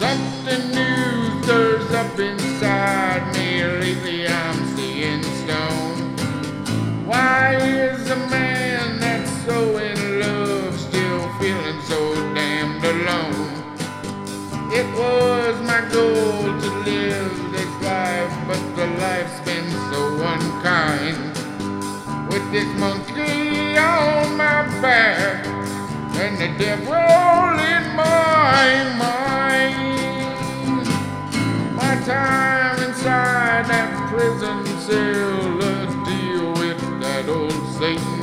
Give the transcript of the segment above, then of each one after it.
Something new stirs up inside me. Lately I'm seeing stone. Why is a man that's so in love still feeling so damned alone? It was my goal to live this life, but the life's been so unkind. With this monkey on my back and the devil in my prison cell to deal with that old Satan.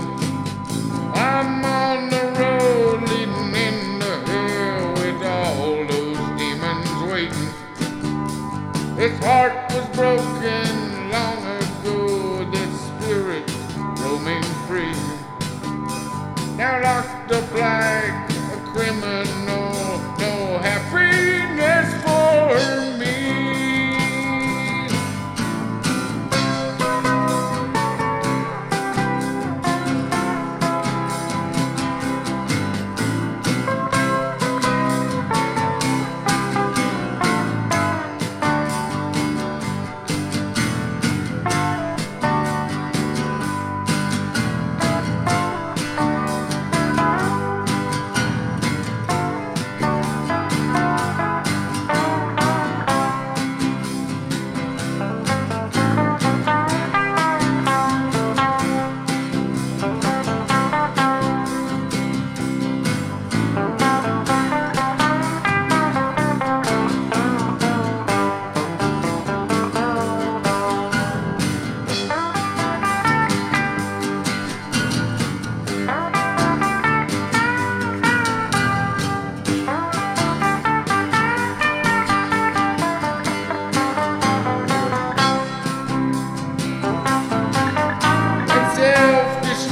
I'm on the road leading into hell with all those demons waiting. His heart was broken long ago, this spirit roaming free. Now locked up like a criminal,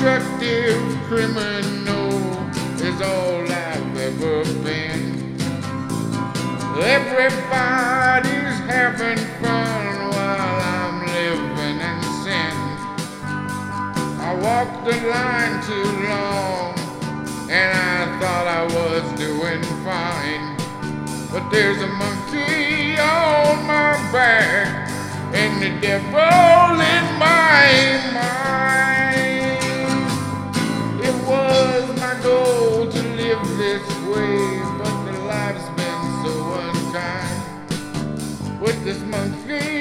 self-destructive criminal is all I've ever been. Everybody's having fun while I'm living in sin. I walked the line too long and I thought I was doing fine. But there's a monkey on my back and the devil. Christmas tree.